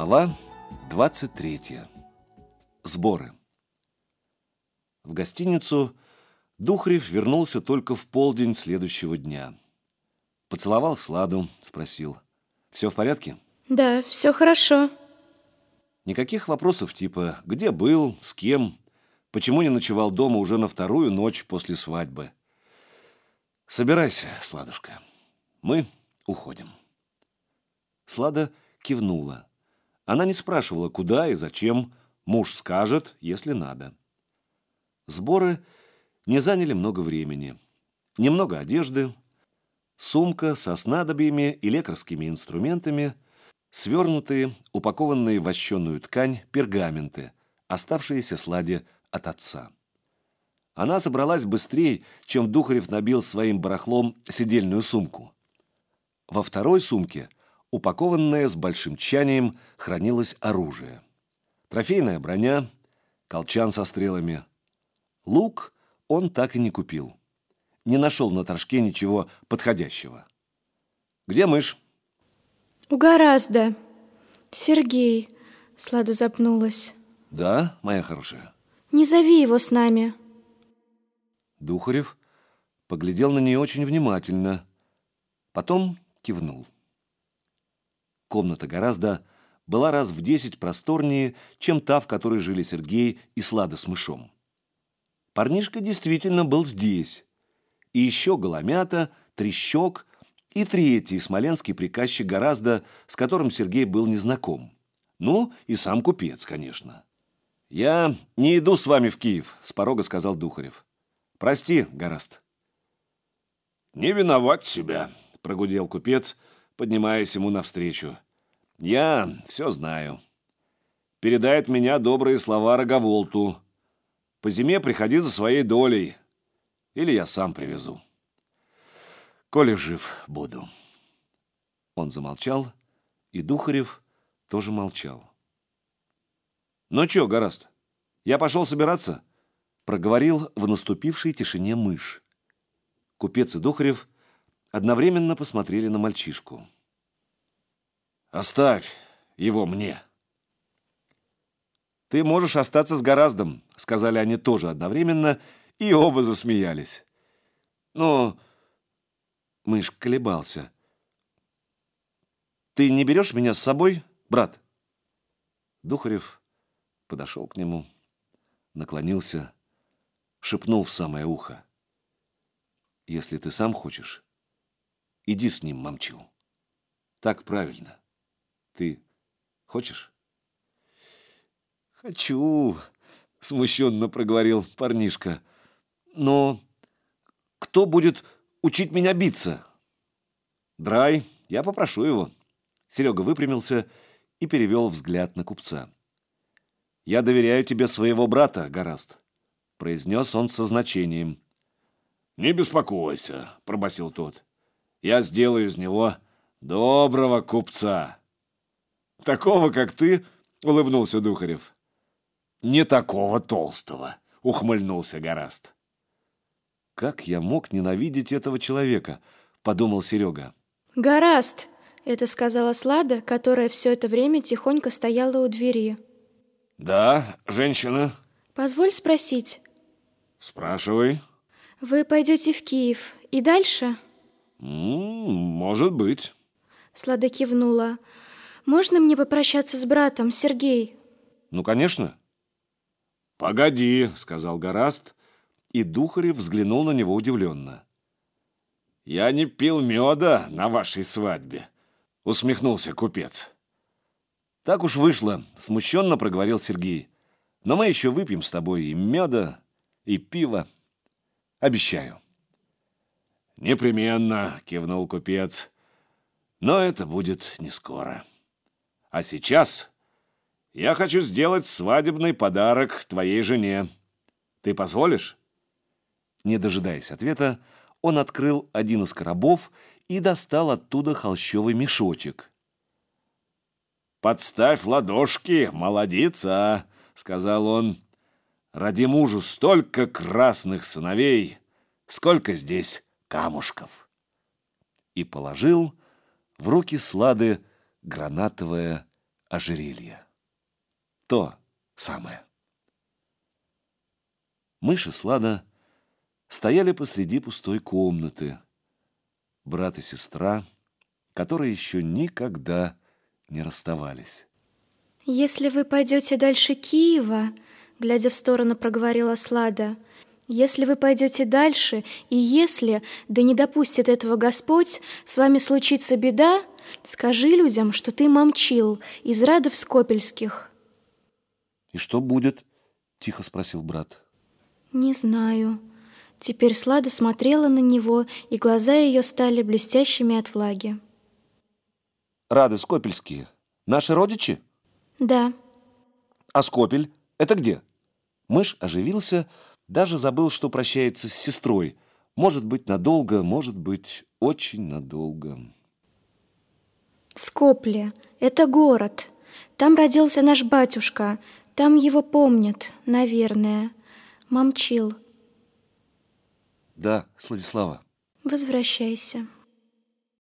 Глава 23. Сборы. В гостиницу Духарев вернулся только в полдень следующего дня. Поцеловал Сладу, спросил. «Все в порядке?» Да, все хорошо. Никаких вопросов типа «где был?», «с кем?», «почему не ночевал дома уже на вторую ночь после свадьбы?». «Собирайся, Сладушка, мы уходим». Слада кивнула. Она не спрашивала, куда и зачем, муж скажет, если надо. Сборы не заняли много времени. Немного одежды, сумка со снадобьями и лекарскими инструментами, свернутые, упакованные в вощеную ткань пергаменты, оставшиеся сладе от отца. Она собралась быстрее, чем Духарев набил своим барахлом сидельную сумку. Во второй сумке – упакованное с большим тщанием, хранилось оружие. Трофейная броня, колчан со стрелами. Лук он так и не купил. Не нашел на торжке ничего подходящего. «Где мышь?» У гораздо. Сергей, Слада запнулась. «Да, моя хорошая?» Не зови его с нами. Духарев поглядел на нее очень внимательно, потом кивнул. Комната гораздо была раз в десять просторнее, чем та, в которой жили Сергей и Слада с мышом. Парнишка действительно был здесь. И еще Голомята, Трещок и третий смоленский приказчик гораздо, с которым Сергей был незнаком. Ну, и сам купец, конечно. «Я не иду с вами в Киев», — с порога сказал Духарев. «Прости, Гораст». «Не виноват себя», — прогудел купец, — поднимаясь ему навстречу. «Я все знаю. Передает меня добрые слова Роговолту. По зиме приходи за своей долей. Или я сам привезу. Коли жив буду». Он замолчал, и Духарев тоже молчал. «Ну чё, Гораст, я пошел собираться?» проговорил в наступившей тишине мышь. Купец и Духарев – одновременно посмотрели на мальчишку. «Оставь его мне!» «Ты можешь остаться с Гораздом», — сказали они тоже одновременно, и оба засмеялись. «Но...» — мышь колебался. «Ты не берешь меня с собой, брат?» Духарев подошел к нему, наклонился, шепнул в самое ухо. «Если ты сам хочешь, Иди с ним, мамчил. Так правильно. Ты хочешь? Хочу, смущенно проговорил парнишка. Но кто будет учить меня биться? Драй, я попрошу его. Серега выпрямился и перевел взгляд на купца. «Я доверяю тебе своего брата, Гораст», — произнес он со значением. «Не беспокойся», — пробасил тот я сделаю из него доброго купца. Такого, как ты, улыбнулся Духарев. Не такого толстого, ухмыльнулся Гораст. Как я мог ненавидеть этого человека, подумал Серега. Гораст, это сказала Слада, которая все это время тихонько стояла у двери. Да, женщина. Позволь спросить. Спрашивай. Вы пойдете в Киев и дальше? «Может быть». Слада кивнула. «Можно мне попрощаться с братом, Сергей?» «Ну, конечно». «Погоди», — сказал Гораст, и Духарев взглянул на него удивленно. «Я не пил меда на вашей свадьбе», — усмехнулся купец. «Так уж вышло», — смущенно проговорил Сергей. «Но мы еще выпьем с тобой и меда, и пива. Обещаю». «Непременно», — кивнул купец. «Но это будет не скоро. А сейчас я хочу сделать свадебный подарок твоей жене. Ты позволишь?» Не дожидаясь ответа, он открыл один из коробов и достал оттуда холщовый мешочек. «Подставь ладошки, молодица!» — сказал он. «Ради мужу столько красных сыновей, сколько здесь камушков. И положил в руки Слады гранатовое ожерелье. То самое. Мышь и Слада стояли посреди пустой комнаты. Брат и сестра, которые еще никогда не расставались. «Если вы пойдете дальше Киева, — глядя в сторону, проговорила Слада, — если вы пойдете дальше, и если, да не допустит этого Господь, с вами случится беда, скажи людям, что ты мамчил из Радов Скопельских». «И что будет?» — тихо спросил брат. «Не знаю». Теперь Слада смотрела на него, и глаза ее стали блестящими от влаги. «Рады Скопельские. Наши родичи?» «Да». «А Скопель? Это где?» Мышь оживился, даже забыл, что прощается с сестрой. Может быть, надолго, может быть, очень надолго. Скопле — это город. Там родился наш батюшка. Там его помнят, наверное. Мамчил. Да, Сладислава. Возвращайся.